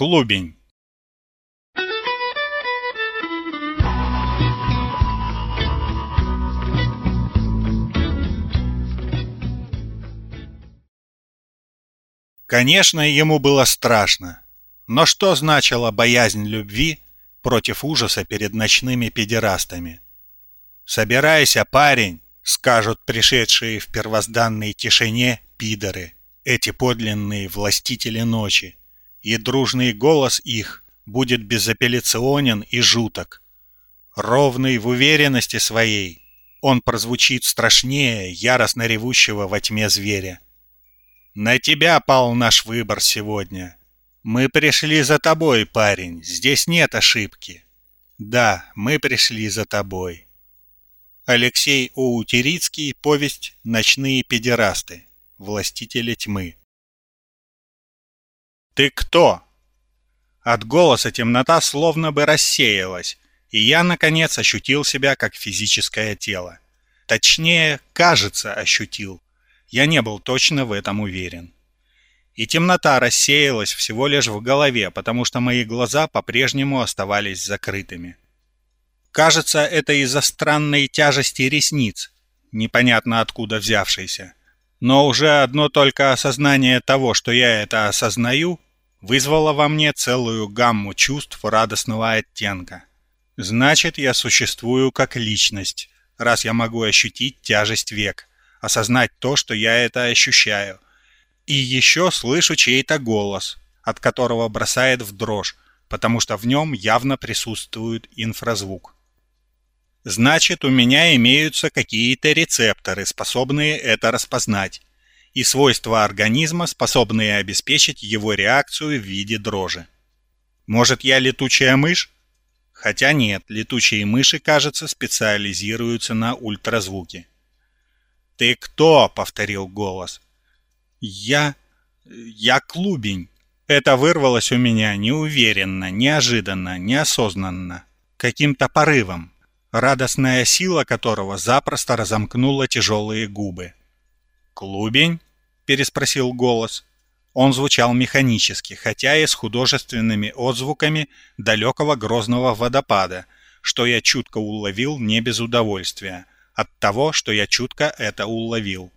Клубень. Конечно, ему было страшно. Но что значила боязнь любви против ужаса перед ночными педерастами? «Собирайся, парень!» — скажут пришедшие в первозданной тишине пидоры, эти подлинные властители ночи, и дружный голос их будет безапелляционен и жуток. Ровный в уверенности своей, он прозвучит страшнее яростно ревущего во тьме зверя. На тебя пал наш выбор сегодня. Мы пришли за тобой, парень, здесь нет ошибки. Да, мы пришли за тобой. Алексей Оутерицкий, повесть «Ночные педерасты. Властители тьмы». «Ты кто?» От голоса темнота словно бы рассеялась, и я, наконец, ощутил себя как физическое тело. Точнее, кажется, ощутил. Я не был точно в этом уверен. И темнота рассеялась всего лишь в голове, потому что мои глаза по-прежнему оставались закрытыми. Кажется, это из-за странной тяжести ресниц, непонятно откуда взявшейся. Но уже одно только осознание того, что я это осознаю, вызвало во мне целую гамму чувств радостного оттенка. Значит, я существую как личность, раз я могу ощутить тяжесть век осознать то, что я это ощущаю. И еще слышу чей-то голос, от которого бросает в дрожь, потому что в нем явно присутствует инфразвук. Значит, у меня имеются какие-то рецепторы, способные это распознать, и свойства организма, способные обеспечить его реакцию в виде дрожи. Может, я летучая мышь? Хотя нет, летучие мыши, кажется, специализируются на ультразвуке. «Ты кто?» — повторил голос. «Я... я клубень». Это вырвалось у меня неуверенно, неожиданно, неосознанно, каким-то порывом, радостная сила которого запросто разомкнула тяжелые губы. «Клубень?» — переспросил голос. Он звучал механически, хотя и с художественными отзвуками далекого грозного водопада, что я чутко уловил не без удовольствия — от того, что я чутко это уловил.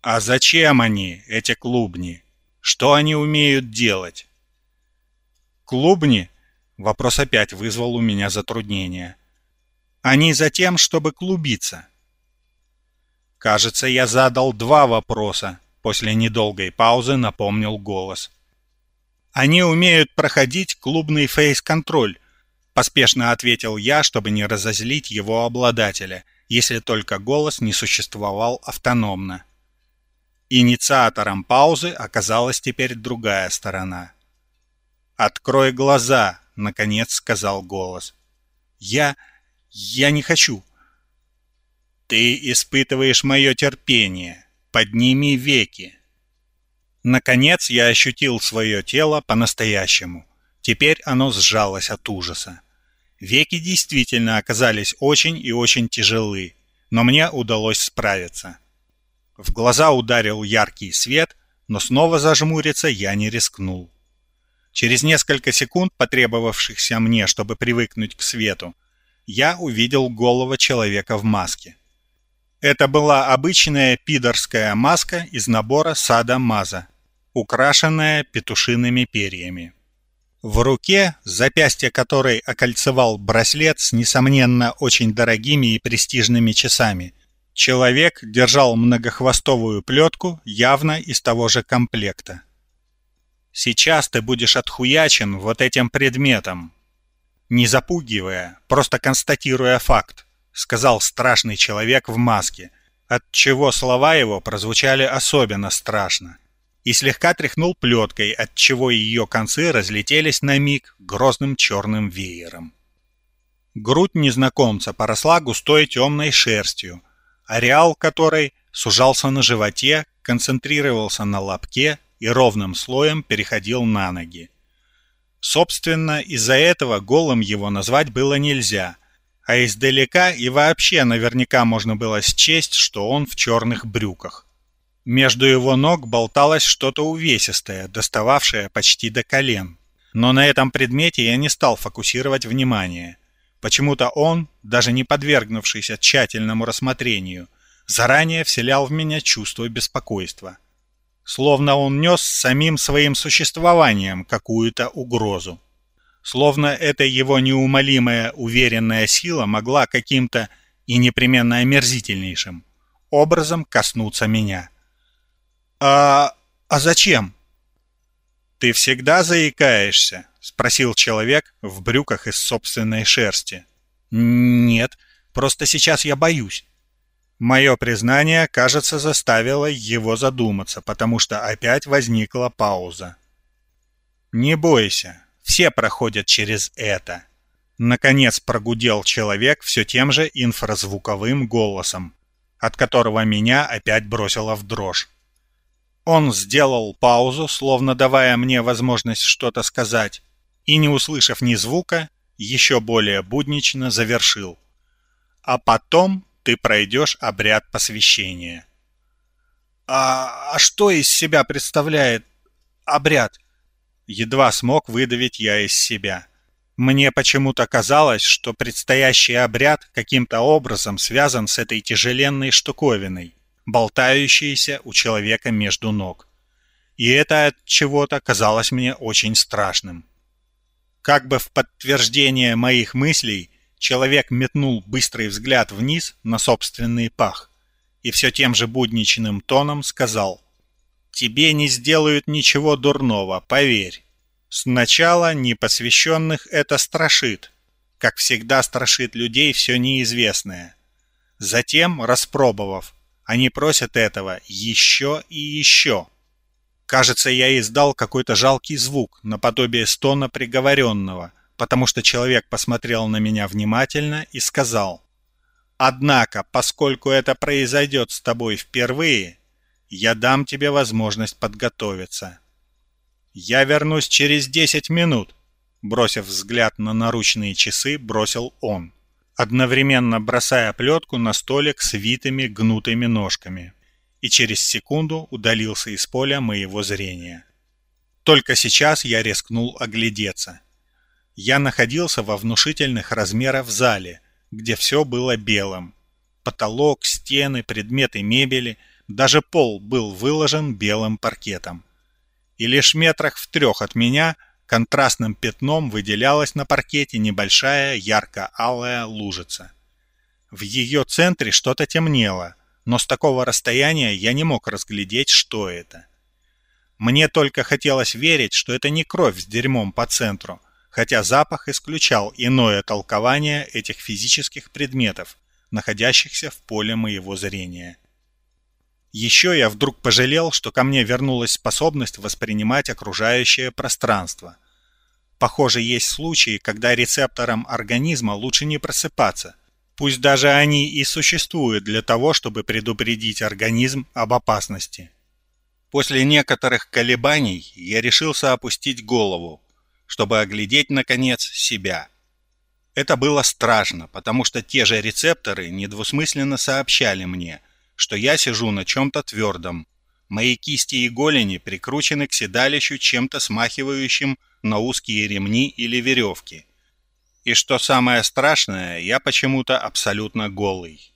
А зачем они, эти клубни? Что они умеют делать? Клубни? Вопрос опять вызвал у меня затруднение. Они за тем, чтобы клубиться. Кажется, я задал два вопроса. После недолгой паузы напомнил голос. Они умеют проходить клубный фейс-контроль, поспешно ответил я, чтобы не разозлить его обладателя – если только голос не существовал автономно. Инициатором паузы оказалась теперь другая сторона. «Открой глаза!» — наконец сказал голос. «Я... я не хочу!» «Ты испытываешь мое терпение. Подними веки!» Наконец я ощутил свое тело по-настоящему. Теперь оно сжалось от ужаса. Веки действительно оказались очень и очень тяжелы, но мне удалось справиться. В глаза ударил яркий свет, но снова зажмуриться я не рискнул. Через несколько секунд, потребовавшихся мне, чтобы привыкнуть к свету, я увидел голову человека в маске. Это была обычная пидорская маска из набора Сада Маза, украшенная петушиными перьями. В руке, запястье которой окольцевал браслет с, несомненно, очень дорогими и престижными часами, человек держал многохвостовую плетку явно из того же комплекта. «Сейчас ты будешь отхуячен вот этим предметом», не запугивая, просто констатируя факт, сказал страшный человек в маске, от чего слова его прозвучали особенно страшно и слегка тряхнул плеткой, отчего ее концы разлетелись на миг грозным черным веером. Грудь незнакомца поросла густой темной шерстью, ареал которой сужался на животе, концентрировался на лобке и ровным слоем переходил на ноги. Собственно, из-за этого голым его назвать было нельзя, а издалека и вообще наверняка можно было счесть, что он в черных брюках. Между его ног болталось что-то увесистое, достававшее почти до колен. Но на этом предмете я не стал фокусировать внимание. Почему-то он, даже не подвергнувшийся тщательному рассмотрению, заранее вселял в меня чувство беспокойства. Словно он нес самим своим существованием какую-то угрозу. Словно эта его неумолимая уверенная сила могла каким-то и непременно омерзительнейшим образом коснуться меня. «А... а зачем?» «Ты всегда заикаешься?» — спросил человек в брюках из собственной шерсти. «Нет, просто сейчас я боюсь». Мое признание, кажется, заставило его задуматься, потому что опять возникла пауза. «Не бойся, все проходят через это». Наконец прогудел человек все тем же инфразвуковым голосом, от которого меня опять бросило в дрожь. Он сделал паузу, словно давая мне возможность что-то сказать, и, не услышав ни звука, еще более буднично завершил. А потом ты пройдешь обряд посвящения. «А, а что из себя представляет обряд?» Едва смог выдавить я из себя. Мне почему-то казалось, что предстоящий обряд каким-то образом связан с этой тяжеленной штуковиной, болтающейся у человека между ног. И это от чего-то казалось мне очень страшным. Как бы в подтверждение моих мыслей, Человек метнул быстрый взгляд вниз на собственный пах и все тем же будничным тоном сказал «Тебе не сделают ничего дурного, поверь. Сначала непосвященных это страшит, как всегда страшит людей все неизвестное. Затем, распробовав, они просят этого еще и еще». Кажется, я издал какой-то жалкий звук, наподобие стона приговоренного, потому что человек посмотрел на меня внимательно и сказал, «Однако, поскольку это произойдет с тобой впервые, я дам тебе возможность подготовиться». «Я вернусь через десять минут», — бросив взгляд на наручные часы, бросил он, одновременно бросая плетку на столик с витыми гнутыми ножками, и через секунду удалился из поля моего зрения. Только сейчас я рискнул оглядеться — я находился во внушительных размерах зале, где все было белым. Потолок, стены, предметы мебели, даже пол был выложен белым паркетом. И лишь метрах в трех от меня контрастным пятном выделялась на паркете небольшая ярко-алая лужица. В ее центре что-то темнело, но с такого расстояния я не мог разглядеть, что это. Мне только хотелось верить, что это не кровь с дерьмом по центру, хотя запах исключал иное толкование этих физических предметов, находящихся в поле моего зрения. Еще я вдруг пожалел, что ко мне вернулась способность воспринимать окружающее пространство. Похоже, есть случаи, когда рецепторам организма лучше не просыпаться, пусть даже они и существуют для того, чтобы предупредить организм об опасности. После некоторых колебаний я решился опустить голову, чтобы оглядеть, наконец, себя. Это было страшно, потому что те же рецепторы недвусмысленно сообщали мне, что я сижу на чем-то твердом. Мои кисти и голени прикручены к седалищу чем-то смахивающим на узкие ремни или веревки. И что самое страшное, я почему-то абсолютно голый.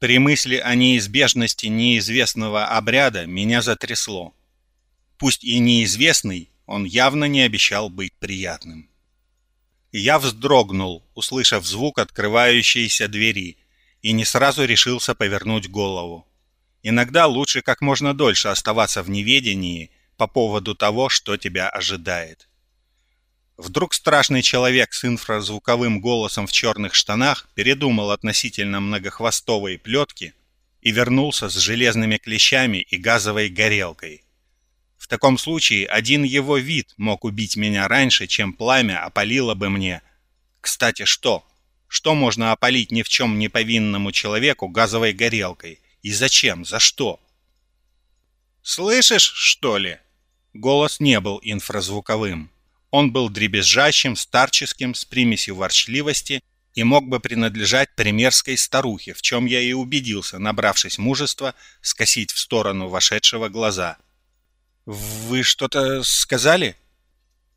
При мысли о неизбежности неизвестного обряда меня затрясло. Пусть и неизвестный, он явно не обещал быть приятным. Я вздрогнул, услышав звук открывающейся двери, и не сразу решился повернуть голову. Иногда лучше как можно дольше оставаться в неведении по поводу того, что тебя ожидает. Вдруг страшный человек с инфразвуковым голосом в черных штанах передумал относительно многохвостовой плетки и вернулся с железными клещами и газовой горелкой. В таком случае один его вид мог убить меня раньше, чем пламя опалило бы мне. Кстати, что? Что можно опалить ни в чем не повинному человеку газовой горелкой? И зачем? За что? «Слышишь, что ли?» Голос не был инфразвуковым. Он был дребезжащим, старческим, с примесью ворчливости и мог бы принадлежать примерской старухе, в чем я и убедился, набравшись мужества, скосить в сторону вошедшего глаза. «Вы что-то сказали?»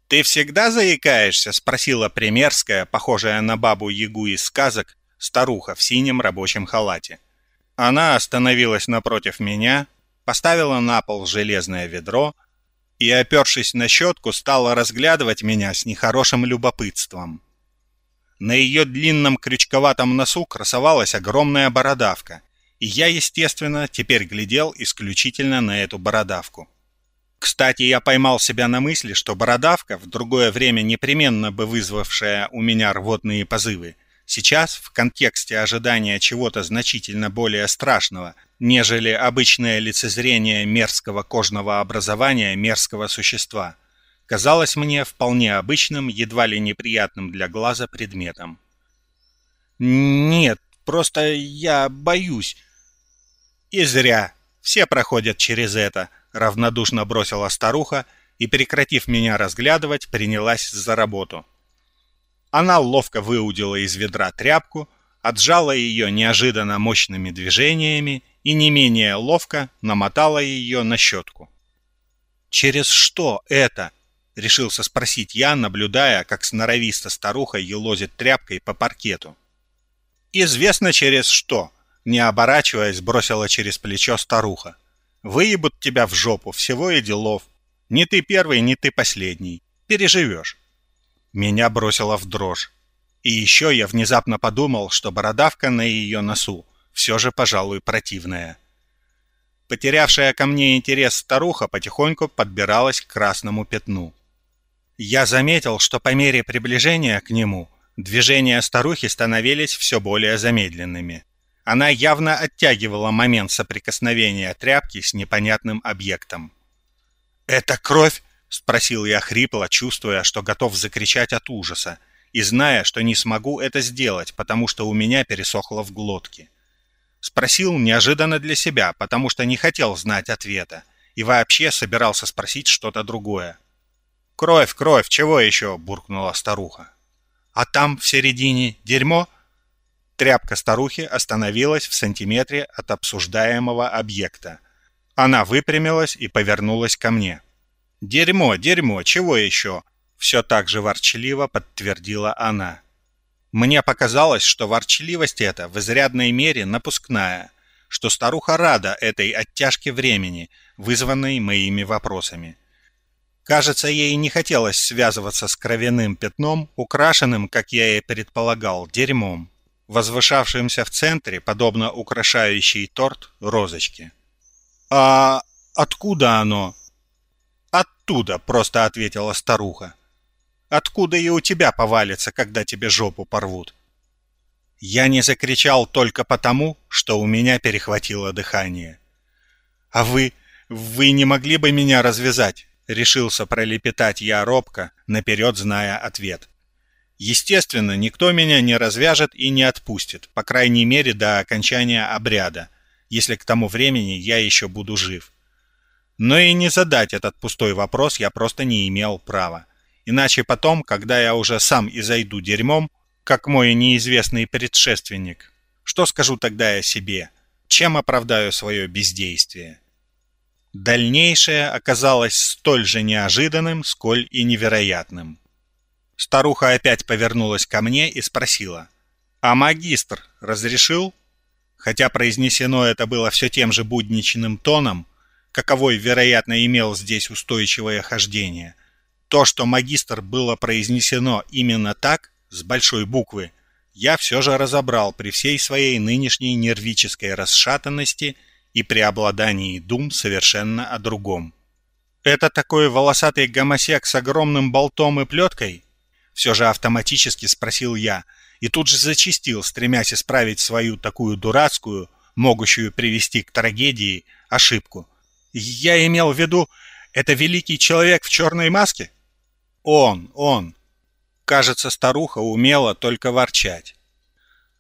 «Ты всегда заикаешься?» — спросила примерская, похожая на бабу-ягу из сказок, старуха в синем рабочем халате. Она остановилась напротив меня, поставила на пол железное ведро и, опершись на щетку, стала разглядывать меня с нехорошим любопытством. На ее длинном крючковатом носу красовалась огромная бородавка, и я, естественно, теперь глядел исключительно на эту бородавку. Кстати, я поймал себя на мысли, что бородавка, в другое время непременно бы вызвавшая у меня рвотные позывы, сейчас, в контексте ожидания чего-то значительно более страшного, нежели обычное лицезрение мерзкого кожного образования мерзкого существа, казалось мне вполне обычным, едва ли неприятным для глаза предметом. «Нет, просто я боюсь». «И зря. Все проходят через это», равнодушно бросила старуха и, прекратив меня разглядывать, принялась за работу. Она ловко выудила из ведра тряпку, отжала ее неожиданно мощными движениями и не менее ловко намотала ее на щетку. «Через что это?» — решился спросить я, наблюдая, как сноровисто старуха елозит тряпкой по паркету. «Известно через что», — не оборачиваясь, бросила через плечо старуха. Выебут тебя в жопу, всего и делов. Не ты первый, не ты последний. Переживешь. Меня бросило в дрожь. И еще я внезапно подумал, что бородавка на ее носу все же, пожалуй, противная. Потерявшая ко мне интерес старуха потихоньку подбиралась к красному пятну. Я заметил, что по мере приближения к нему движения старухи становились все более замедленными. Она явно оттягивала момент соприкосновения тряпки с непонятным объектом. «Это кровь?» — спросил я хрипло, чувствуя, что готов закричать от ужаса, и зная, что не смогу это сделать, потому что у меня пересохло в глотке. Спросил неожиданно для себя, потому что не хотел знать ответа, и вообще собирался спросить что-то другое. «Кровь, кровь, чего еще?» — буркнула старуха. «А там, в середине, дерьмо?» Тряпка старухи остановилась в сантиметре от обсуждаемого объекта. Она выпрямилась и повернулась ко мне. «Дерьмо, дерьмо, чего еще?» Все так же ворчливо подтвердила она. Мне показалось, что ворчливость эта в изрядной мере напускная, что старуха рада этой оттяжке времени, вызванной моими вопросами. Кажется, ей не хотелось связываться с кровяным пятном, украшенным, как я и предполагал, дерьмом возвышавшимся в центре, подобно украшающей торт, розочке. «А откуда оно?» «Оттуда», — просто ответила старуха. «Откуда и у тебя повалится, когда тебе жопу порвут?» Я не закричал только потому, что у меня перехватило дыхание. «А вы... вы не могли бы меня развязать?» — решился пролепетать я робко, наперед зная ответ. Естественно, никто меня не развяжет и не отпустит, по крайней мере до окончания обряда, если к тому времени я еще буду жив. Но и не задать этот пустой вопрос я просто не имел права. Иначе потом, когда я уже сам и зайду дерьмом, как мой неизвестный предшественник, что скажу тогда о себе? Чем оправдаю свое бездействие? Дальнейшее оказалось столь же неожиданным, сколь и невероятным. Старуха опять повернулась ко мне и спросила. «А магистр разрешил?» Хотя произнесено это было все тем же будничным тоном, каковой, вероятно, имел здесь устойчивое хождение. То, что магистр было произнесено именно так, с большой буквы, я все же разобрал при всей своей нынешней нервической расшатанности и преобладании дум совершенно о другом. «Это такой волосатый гомосек с огромным болтом и плеткой?» Все же автоматически спросил я, и тут же зачистил, стремясь исправить свою такую дурацкую, могущую привести к трагедии, ошибку. Я имел в виду, это великий человек в черной маске? Он, он. Кажется, старуха умела только ворчать.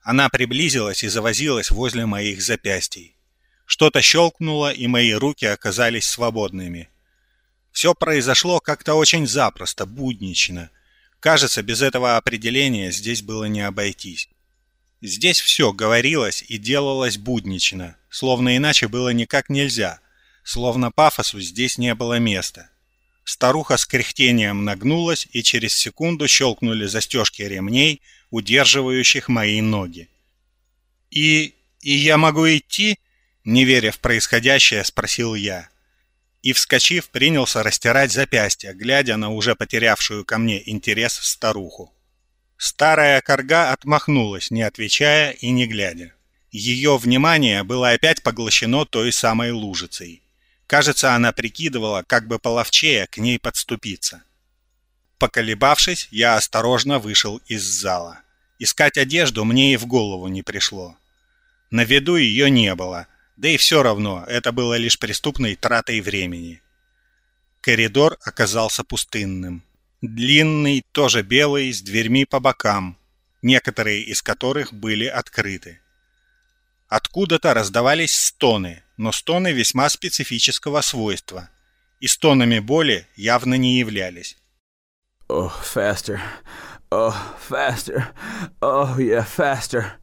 Она приблизилась и завозилась возле моих запястий. Что-то щелкнуло, и мои руки оказались свободными. Все произошло как-то очень запросто, буднично, Кажется, без этого определения здесь было не обойтись. Здесь все говорилось и делалось буднично, словно иначе было никак нельзя, словно пафосу здесь не было места. Старуха с кряхтением нагнулась, и через секунду щелкнули застежки ремней, удерживающих мои ноги. «И... и я могу идти?» Не веря в происходящее, спросил я. И, вскочив, принялся растирать запястья, глядя на уже потерявшую ко мне интерес старуху. Старая корга отмахнулась, не отвечая и не глядя. Ее внимание было опять поглощено той самой лужицей. Кажется, она прикидывала, как бы половчее к ней подступиться. Поколебавшись, я осторожно вышел из зала. Искать одежду мне и в голову не пришло. На виду ее не было, да и все равно это было лишь преступной тратой времени. Коридор оказался пустынным. Длинный, тоже белый, с дверьми по бокам, некоторые из которых были открыты. Откуда-то раздавались стоны, но стоны весьма специфического свойства, и стонами боли явно не являлись. Oh, faster. Oh, faster. Oh, yeah, faster.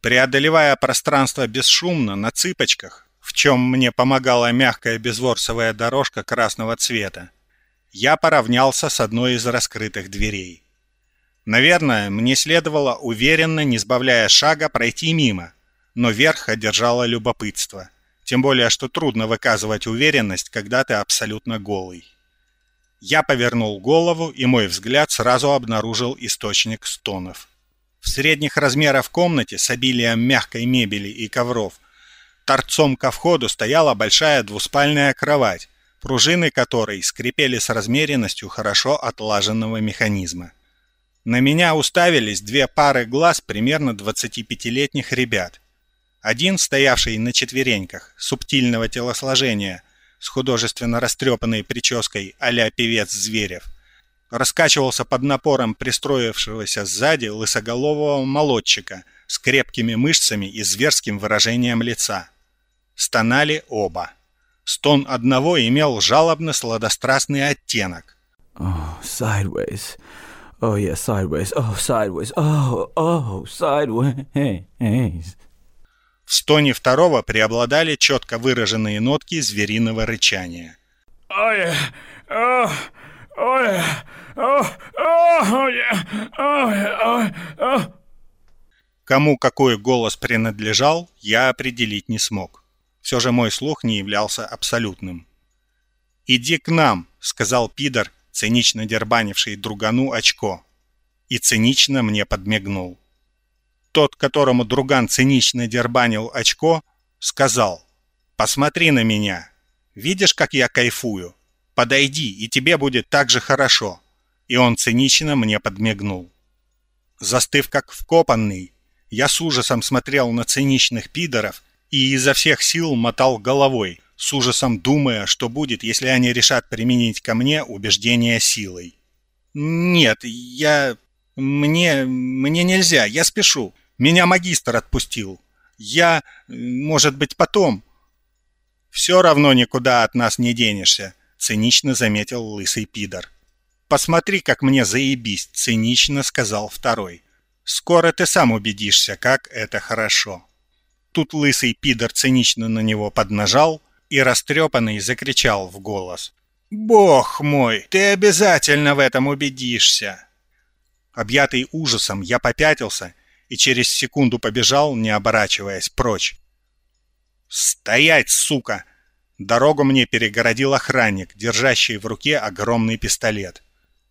Преодолевая пространство бесшумно, на цыпочках, в чем мне помогала мягкая безворсовая дорожка красного цвета, я поравнялся с одной из раскрытых дверей. Наверное, мне следовало уверенно, не сбавляя шага, пройти мимо, но верх одержало любопытство. Тем более, что трудно выказывать уверенность, когда ты абсолютно голый. Я повернул голову, и мой взгляд сразу обнаружил источник стонов. В средних размерах комнате с обилием мягкой мебели и ковров торцом ко входу стояла большая двуспальная кровать, пружины которой скрипели с размеренностью хорошо отлаженного механизма. На меня уставились две пары глаз примерно 25-летних ребят – один, стоявший на четвереньках, субтильного телосложения, с художественно растрепанной прической а-ля певец Зверев, раскачивался под напором пристроившегося сзади лысоголового молодчика с крепкими мышцами и зверским выражением лица. Стонали оба. Стон одного имел жалобно-сладострастный оттенок. Oh, sideways. Oh, yeah, sideways. Oh, sideways. Oh, oh, sideways. В стоне второго преобладали четко выраженные нотки звериного рычания. «Ой! Ой! Ой! Ой! Кому какой голос принадлежал, я определить не смог. Все же мой слух не являлся абсолютным. «Иди к нам», — сказал пидор, цинично дербанивший другану очко. И цинично мне подмигнул. Тот, которому друган цинично дербанил очко, сказал «Посмотри на меня. Видишь, как я кайфую? Подойди, и тебе будет так же хорошо». И он цинично мне подмигнул. Застыв как вкопанный, я с ужасом смотрел на циничных пидоров и изо всех сил мотал головой, с ужасом думая, что будет, если они решат применить ко мне убеждение силой. «Нет, я... мне... мне нельзя, я спешу. Меня магистр отпустил. Я... может быть, потом...» «Все равно никуда от нас не денешься», — цинично заметил лысый пидор. «Посмотри, как мне заебись», — цинично сказал второй. «Скоро ты сам убедишься, как это хорошо». Тут лысый пидор цинично на него поднажал и растрепанный закричал в голос. «Бог мой, ты обязательно в этом убедишься!» Объятый ужасом, я попятился и через секунду побежал, не оборачиваясь, прочь. «Стоять, сука!» Дорогу мне перегородил охранник, держащий в руке огромный пистолет.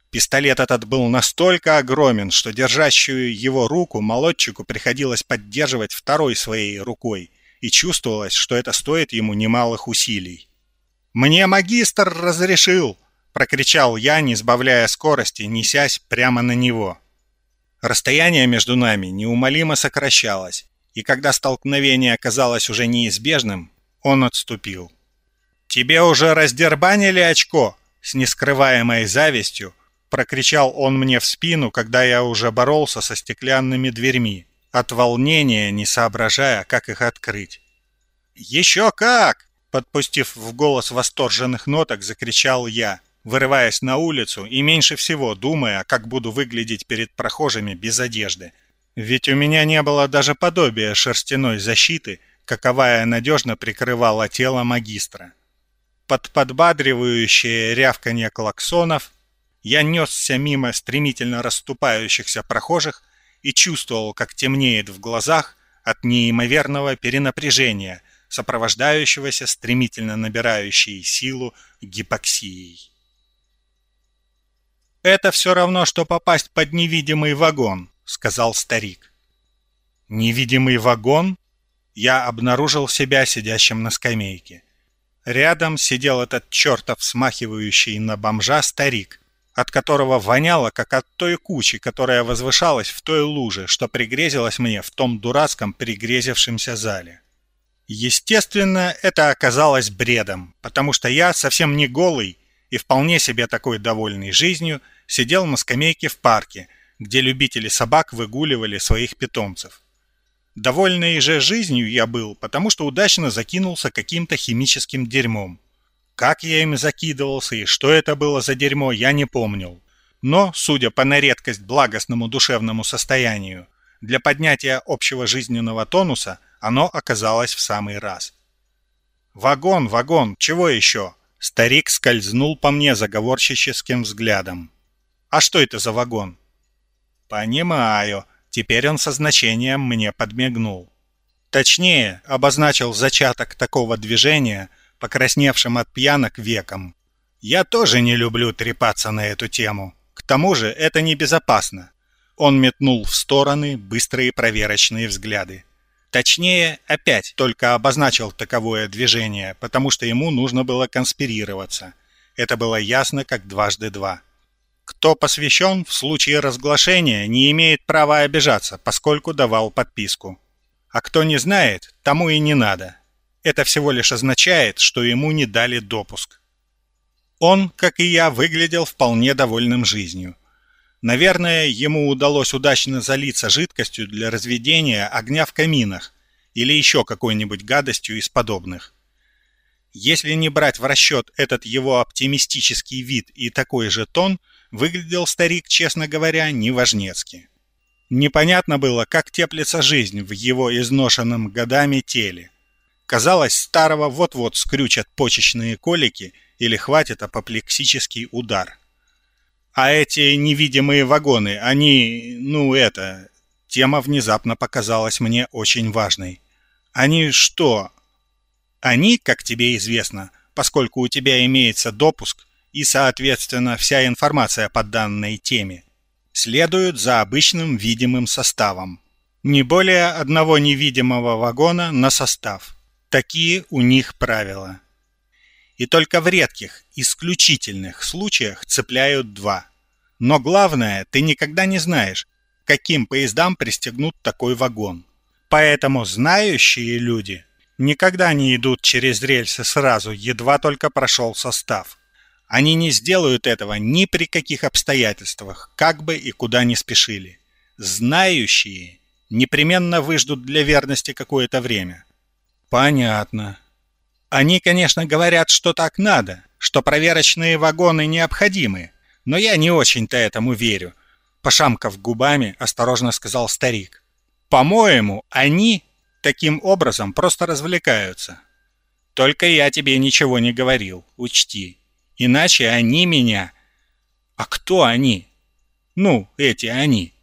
Пистолет этот был настолько огромен, что держащую его руку молодчику приходилось поддерживать второй своей рукой, и чувствовалось, что это стоит ему немалых усилий. «Мне магистр разрешил!» — прокричал я, не сбавляя скорости, несясь прямо на него. Расстояние между нами неумолимо сокращалось, и когда столкновение оказалось уже неизбежным, он отступил. «Тебе уже раздербанили очко?» С нескрываемой завистью прокричал он мне в спину, когда я уже боролся со стеклянными дверьми, от волнения не соображая, как их открыть. «Еще как!» Подпустив в голос восторженных ноток, закричал я вырываясь на улицу и меньше всего думая, как буду выглядеть перед прохожими без одежды. Ведь у меня не было даже подобия шерстяной защиты, каковая надежно прикрывала тело магистра. Под подбадривающее рявканье клаксонов я несся мимо стремительно расступающихся прохожих и чувствовал, как темнеет в глазах от неимоверного перенапряжения, сопровождающегося стремительно набирающей силу гипоксией. «Это все равно, что попасть под невидимый вагон», — сказал старик. «Невидимый вагон?» Я обнаружил себя сидящим на скамейке. Рядом сидел этот чертов смахивающий на бомжа старик, от которого воняло, как от той кучи, которая возвышалась в той луже, что пригрезилась мне в том дурацком пригрезившемся зале. Естественно, это оказалось бредом, потому что я совсем не голый и вполне себе такой довольный жизнью сидел на скамейке в парке, где любители собак выгуливали своих питомцев. Довольный же жизнью я был, потому что удачно закинулся каким-то химическим дерьмом. Как я им закидывался и что это было за дерьмо, я не помнил. Но, судя по на редкость благостному душевному состоянию, для поднятия общего жизненного тонуса оно оказалось в самый раз. «Вагон, вагон, чего еще?» Старик скользнул по мне заговорщическим взглядом. «А что это за вагон?» «Понимаю», Теперь он со значением мне подмигнул. Точнее, обозначил зачаток такого движения, покрасневшим от пьянок веком. Я тоже не люблю трепаться на эту тему. К тому же это небезопасно. Он метнул в стороны быстрые проверочные взгляды. Точнее, опять только обозначил таковое движение, потому что ему нужно было конспирироваться. Это было ясно, как дважды два. Кто посвящен в случае разглашения, не имеет права обижаться, поскольку давал подписку. А кто не знает, тому и не надо. Это всего лишь означает, что ему не дали допуск. Он, как и я, выглядел вполне довольным жизнью. Наверное, ему удалось удачно залиться жидкостью для разведения огня в каминах или еще какой-нибудь гадостью из подобных. Если не брать в расчет этот его оптимистический вид и такой же тон – выглядел старик, честно говоря, неважнецки. Непонятно было, как теплится жизнь в его изношенном годами теле. Казалось, старого вот-вот скрючат почечные колики или хватит апоплексический удар. А эти невидимые вагоны, они, ну это... Тема внезапно показалась мне очень важной. Они что? Они, как тебе известно, поскольку у тебя имеется допуск, и, соответственно, вся информация по данной теме, следуют за обычным видимым составом. Не более одного невидимого вагона на состав. Такие у них правила. И только в редких, исключительных случаях цепляют два. Но главное, ты никогда не знаешь, каким поездам пристегнут такой вагон. Поэтому знающие люди никогда не идут через рельсы сразу, едва только прошел состав. Они не сделают этого ни при каких обстоятельствах, как бы и куда ни спешили. Знающие непременно выждут для верности какое-то время. Понятно. Они, конечно, говорят, что так надо, что проверочные вагоны необходимы, но я не очень-то этому верю. Пошамкав губами, осторожно сказал старик. По-моему, они таким образом просто развлекаются. Только я тебе ничего не говорил, учти. Иначе они меня... А кто они? Ну, эти они.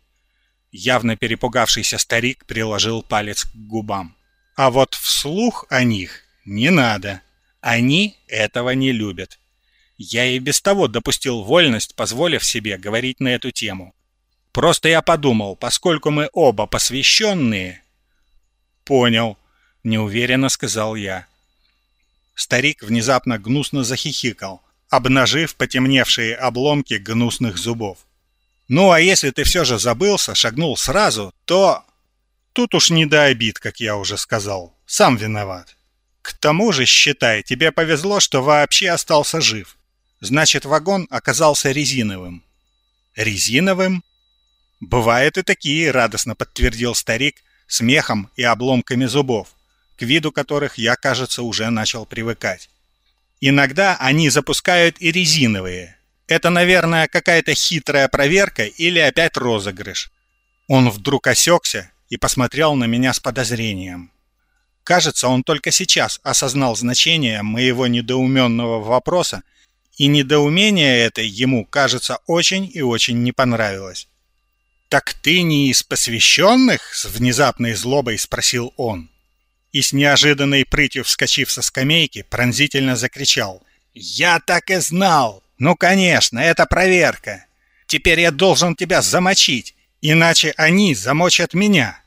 Явно перепугавшийся старик приложил палец к губам. А вот вслух о них не надо. Они этого не любят. Я и без того допустил вольность, позволив себе говорить на эту тему. Просто я подумал, поскольку мы оба посвященные... Понял, неуверенно сказал я. Старик внезапно гнусно захихикал, обнажив потемневшие обломки гнусных зубов. «Ну, а если ты все же забылся, шагнул сразу, то...» «Тут уж не до обид, как я уже сказал. Сам виноват. К тому же, считай, тебе повезло, что вообще остался жив. Значит, вагон оказался резиновым». «Резиновым?» «Бывают и такие», — радостно подтвердил старик, смехом и обломками зубов, к виду которых я, кажется, уже начал привыкать. Иногда они запускают и резиновые. Это, наверное, какая-то хитрая проверка или опять розыгрыш. Он вдруг осекся и посмотрел на меня с подозрением. Кажется, он только сейчас осознал значение моего недоуменного вопроса, и недоумение это ему, кажется, очень и очень не понравилось. «Так ты не из посвященных?» — с внезапной злобой спросил он. И с неожиданной прытью вскочив со скамейки, пронзительно закричал. «Я так и знал! Ну, конечно, это проверка! Теперь я должен тебя замочить, иначе они замочат меня!»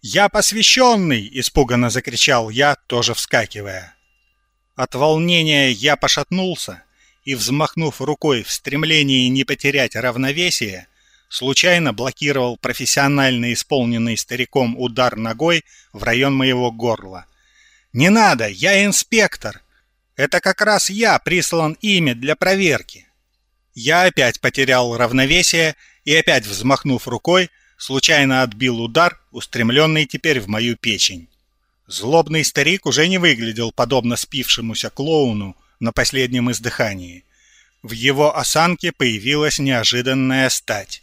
«Я посвященный!» — испуганно закричал я, тоже вскакивая. От волнения я пошатнулся и, взмахнув рукой в стремлении не потерять равновесие, случайно блокировал профессионально исполненный стариком удар ногой в район моего горла. «Не надо, я инспектор! Это как раз я прислан ими для проверки!» Я опять потерял равновесие и опять, взмахнув рукой, случайно отбил удар, устремленный теперь в мою печень. Злобный старик уже не выглядел подобно спившемуся клоуну на последнем издыхании. В его осанке появилась неожиданная стать.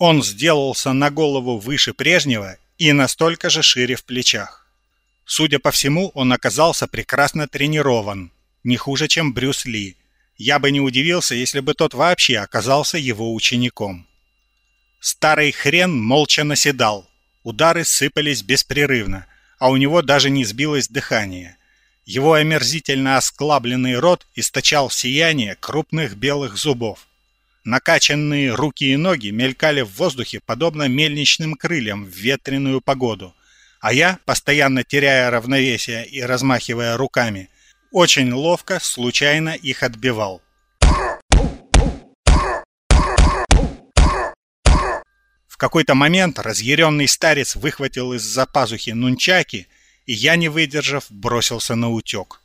Он сделался на голову выше прежнего и настолько же шире в плечах. Судя по всему, он оказался прекрасно тренирован, не хуже, чем Брюс Ли. Я бы не удивился, если бы тот вообще оказался его учеником. Старый хрен молча наседал. Удары сыпались беспрерывно, а у него даже не сбилось дыхание. Его омерзительно осклабленный рот источал сияние крупных белых зубов. Накачанные руки и ноги мелькали в воздухе, подобно мельничным крыльям в ветреную погоду. А я, постоянно теряя равновесие и размахивая руками, очень ловко, случайно их отбивал. какой-то момент разъяренный старец выхватил из-за пазухи нунчаки, и я, не выдержав, бросился на утек.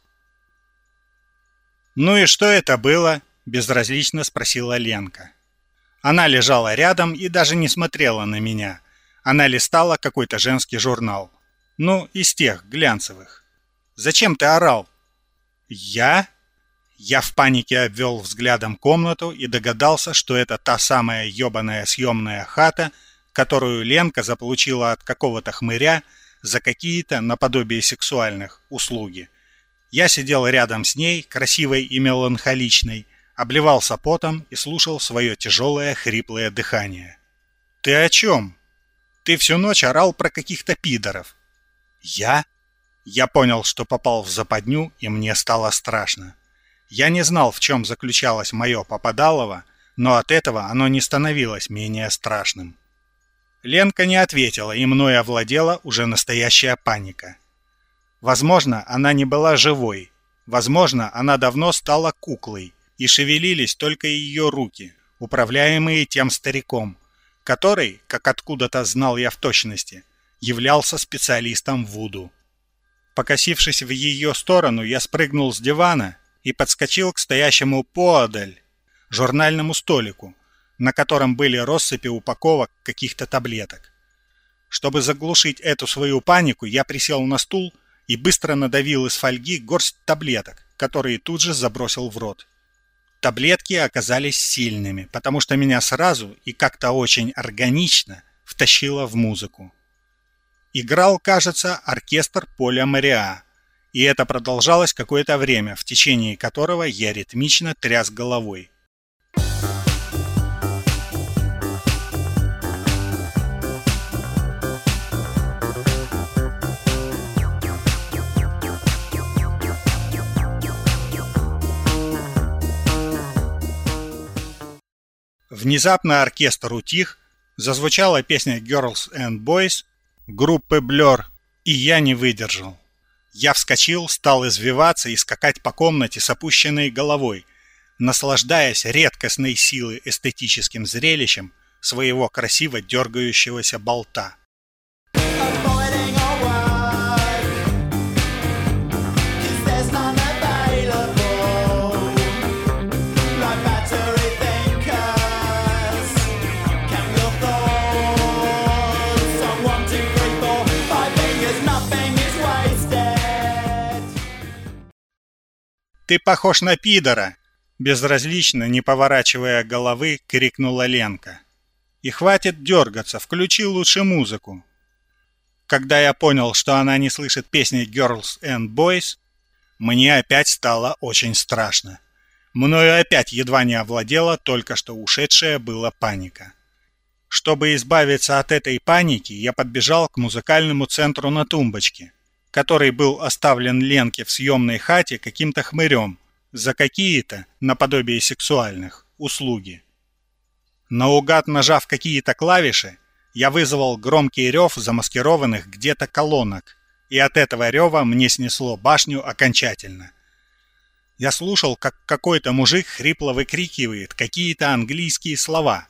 «Ну и что это было?» — безразлично спросила Ленка. Она лежала рядом и даже не смотрела на меня. Она листала какой-то женский журнал. Ну, из тех, глянцевых. «Зачем ты орал?» «Я?» Я в панике обвел взглядом комнату и догадался, что это та самая ёбаная съемная хата, которую Ленка заполучила от какого-то хмыря за какие-то, наподобие сексуальных, услуги. Я сидел рядом с ней, красивой и меланхоличной, обливался потом и слушал свое тяжелое хриплое дыхание. «Ты о чем? Ты всю ночь орал про каких-то пидоров». «Я?» Я понял, что попал в западню, и мне стало страшно. Я не знал, в чем заключалось мое попадалово, но от этого оно не становилось менее страшным. Ленка не ответила, и мной овладела уже настоящая паника. Возможно, она не была живой. Возможно, она давно стала куклой, и шевелились только ее руки, управляемые тем стариком, который, как откуда-то знал я в точности, являлся специалистом в Вуду. Покосившись в ее сторону, я спрыгнул с дивана и подскочил к стоящему поодаль журнальному столику, на котором были россыпи упаковок каких-то таблеток. Чтобы заглушить эту свою панику, я присел на стул и быстро надавил из фольги горсть таблеток, которые тут же забросил в рот. Таблетки оказались сильными, потому что меня сразу и как-то очень органично втащило в музыку. Играл, кажется, оркестр Поля Мариа, и это продолжалось какое-то время, в течение которого я ритмично тряс головой. Внезапно оркестр утих, зазвучала песня Girls and Boys группы Blur, и я не выдержал. Я вскочил, стал извиваться и скакать по комнате с опущенной головой, наслаждаясь редкостной силой эстетическим зрелищем своего красиво дергающегося болта. «Ты похож на пидора!» Безразлично, не поворачивая головы, крикнула Ленка. «И хватит дергаться, включи лучше музыку!» Когда я понял, что она не слышит песни Girls and Boys, мне опять стало очень страшно. Мною опять едва не овладела только что ушедшая была паника. Чтобы избавиться от этой паники, я подбежал к музыкальному центру на тумбочке, который был оставлен Ленке в съемной хате каким-то хмырем за какие-то, наподобие сексуальных, услуги. Наугад нажав какие-то клавиши, я вызвал громкий рев замаскированных где-то колонок, и от этого рева мне снесло башню окончательно. Я слушал, как какой-то мужик хрипло выкрикивает какие-то английские слова.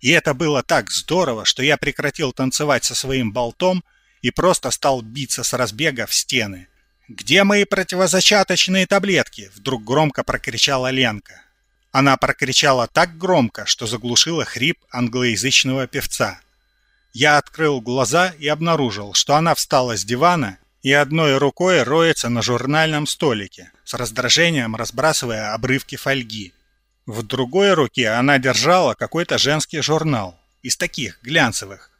И это было так здорово, что я прекратил танцевать со своим болтом и просто стал биться с разбега в стены. «Где мои противозачаточные таблетки?» — вдруг громко прокричала Ленка. Она прокричала так громко, что заглушила хрип англоязычного певца. Я открыл глаза и обнаружил, что она встала с дивана и одной рукой роется на журнальном столике, с раздражением разбрасывая обрывки фольги. В другой руке она держала какой-то женский журнал, из таких, глянцевых,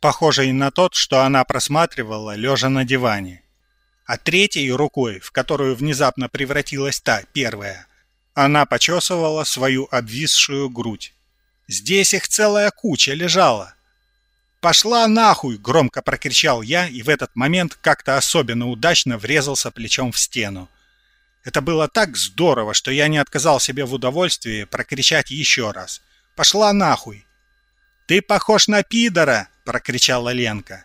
похожий на тот, что она просматривала, лежа на диване. А третьей рукой, в которую внезапно превратилась та, первая, она почесывала свою обвисшую грудь. Здесь их целая куча лежала. «Пошла нахуй!» — громко прокричал я, и в этот момент как-то особенно удачно врезался плечом в стену. Это было так здорово, что я не отказал себе в удовольствии прокричать еще раз. «Пошла нахуй!» «Ты похож на пидора!» — прокричала Ленка.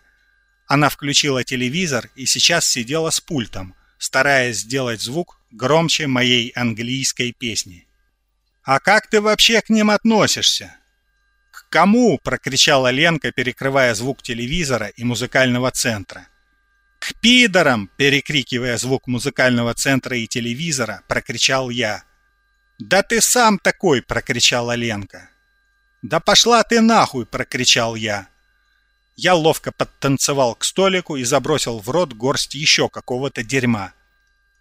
Она включила телевизор и сейчас сидела с пультом, стараясь сделать звук громче моей английской песни. «А как ты вообще к ним относишься?» «К кому?» — прокричала Ленка, перекрывая звук телевизора и музыкального центра. «К пидорам!» — перекрикивая звук музыкального центра и телевизора, прокричал я. «Да ты сам такой!» — прокричала Ленка. «Да пошла ты нахуй!» — прокричал я. Я ловко подтанцевал к столику и забросил в рот горсть еще какого-то дерьма.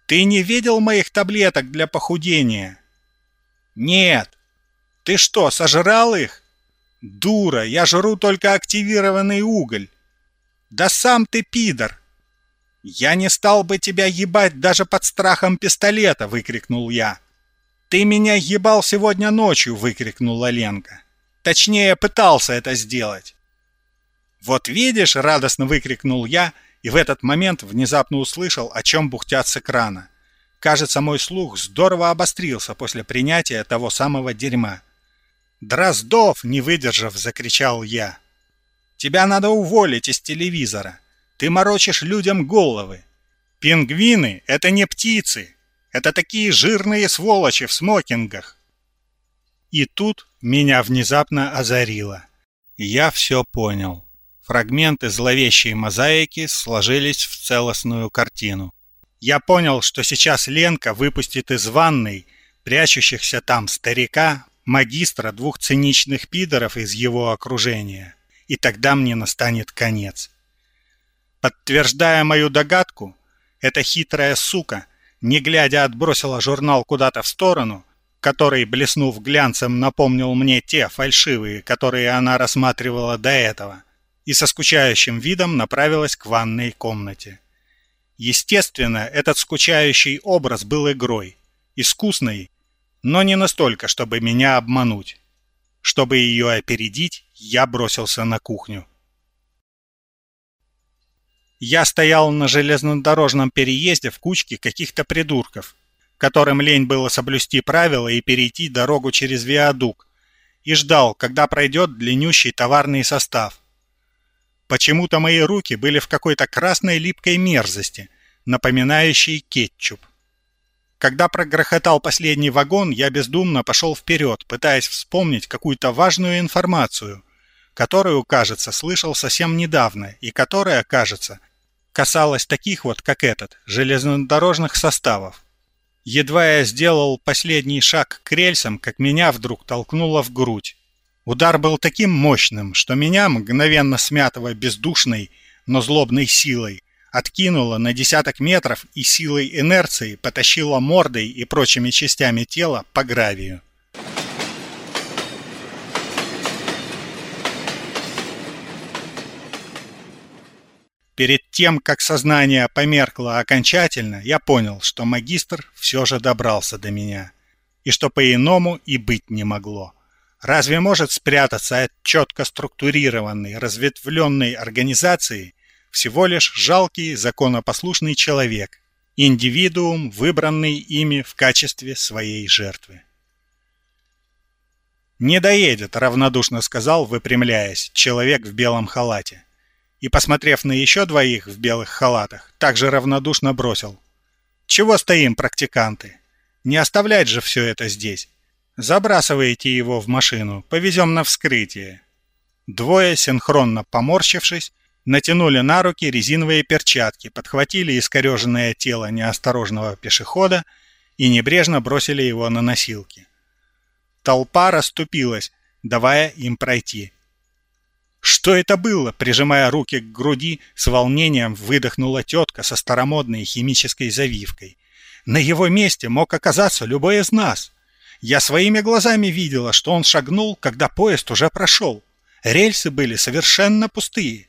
«Ты не видел моих таблеток для похудения?» «Нет». «Ты что, сожрал их?» «Дура, я жру только активированный уголь». «Да сам ты пидор!» «Я не стал бы тебя ебать даже под страхом пистолета!» — выкрикнул я. «Ты меня ебал сегодня ночью!» — выкрикнула Ленка. «Точнее, пытался это сделать!» «Вот видишь!» — радостно выкрикнул я, и в этот момент внезапно услышал, о чем бухтят с экрана. Кажется, мой слух здорово обострился после принятия того самого дерьма. «Дроздов!» — не выдержав, закричал я. «Тебя надо уволить из телевизора. Ты морочишь людям головы. Пингвины — это не птицы. Это такие жирные сволочи в смокингах». И тут меня внезапно озарило. Я все понял. Фрагменты зловещей мозаики сложились в целостную картину. Я понял, что сейчас Ленка выпустит из ванной прячущихся там старика, магистра двух циничных пидоров из его окружения. И тогда мне настанет конец. Подтверждая мою догадку, эта хитрая сука, не глядя отбросила журнал куда-то в сторону, который, блеснув глянцем, напомнил мне те фальшивые, которые она рассматривала до этого и со скучающим видом направилась к ванной комнате. Естественно, этот скучающий образ был игрой, искусной, но не настолько, чтобы меня обмануть. Чтобы ее опередить, я бросился на кухню. Я стоял на железнодорожном переезде в кучке каких-то придурков, которым лень было соблюсти правила и перейти дорогу через виадук, и ждал, когда пройдет длиннющий товарный состав. Почему-то мои руки были в какой-то красной липкой мерзости, напоминающей кетчуп. Когда прогрохотал последний вагон, я бездумно пошел вперед, пытаясь вспомнить какую-то важную информацию, которую, кажется, слышал совсем недавно и которая, кажется, касалась таких вот, как этот, железнодорожных составов. Едва я сделал последний шаг к рельсам, как меня вдруг толкнуло в грудь. Удар был таким мощным, что меня, мгновенно смятого бездушной, но злобной силой, откинуло на десяток метров и силой инерции потащило мордой и прочими частями тела по гравию. Тем, как сознание померкло окончательно, я понял, что магистр все же добрался до меня. И что по-иному и быть не могло. Разве может спрятаться от четко структурированной, разветвленной организации всего лишь жалкий законопослушный человек, индивидуум, выбранный ими в качестве своей жертвы? «Не доедет», — равнодушно сказал, выпрямляясь, человек в белом халате и, посмотрев на еще двоих в белых халатах, также равнодушно бросил. «Чего стоим, практиканты? Не оставлять же все это здесь. Забрасывайте его в машину, повезем на вскрытие». Двое, синхронно поморщившись, натянули на руки резиновые перчатки, подхватили искореженное тело неосторожного пешехода и небрежно бросили его на носилки. Толпа расступилась, давая им пройти. «Что это было?» — прижимая руки к груди, с волнением выдохнула тетка со старомодной химической завивкой. «На его месте мог оказаться любой из нас. Я своими глазами видела, что он шагнул, когда поезд уже прошел. Рельсы были совершенно пустые.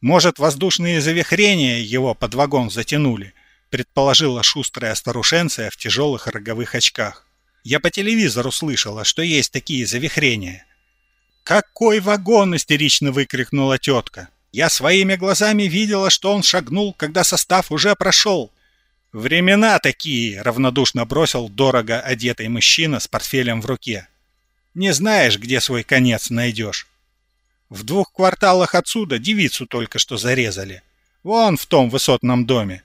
Может, воздушные завихрения его под вагон затянули?» — предположила шустрая старушенция в тяжелых роговых очках. «Я по телевизору слышала, что есть такие завихрения». «Какой вагон!» — истерично выкрикнула тетка. «Я своими глазами видела, что он шагнул, когда состав уже прошел». «Времена такие!» — равнодушно бросил дорого одетый мужчина с портфелем в руке. «Не знаешь, где свой конец найдешь. В двух кварталах отсюда девицу только что зарезали. Вон в том высотном доме.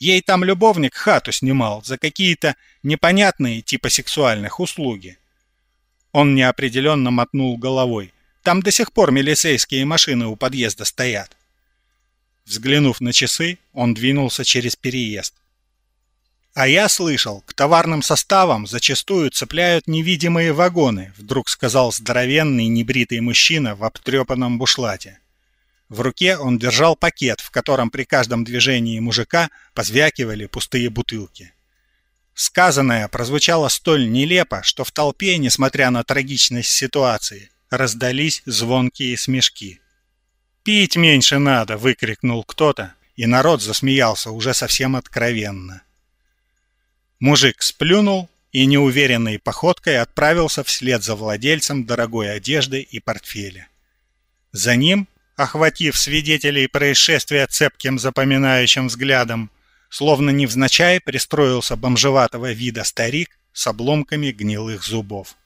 Ей там любовник хату снимал за какие-то непонятные типа сексуальных услуги. Он неопределенно мотнул головой. Там до сих пор милицейские машины у подъезда стоят. Взглянув на часы, он двинулся через переезд. «А я слышал, к товарным составам зачастую цепляют невидимые вагоны», вдруг сказал здоровенный небритый мужчина в обтрепанном бушлате. В руке он держал пакет, в котором при каждом движении мужика позвякивали пустые бутылки. Сказанное прозвучало столь нелепо, что в толпе, несмотря на трагичность ситуации, раздались звонкие смешки. «Пить меньше надо!» — выкрикнул кто-то, и народ засмеялся уже совсем откровенно. Мужик сплюнул и неуверенной походкой отправился вслед за владельцем дорогой одежды и портфеля. За ним, охватив свидетелей происшествия цепким запоминающим взглядом, Словно невзначай пристроился бомжеватого вида старик с обломками гнилых зубов.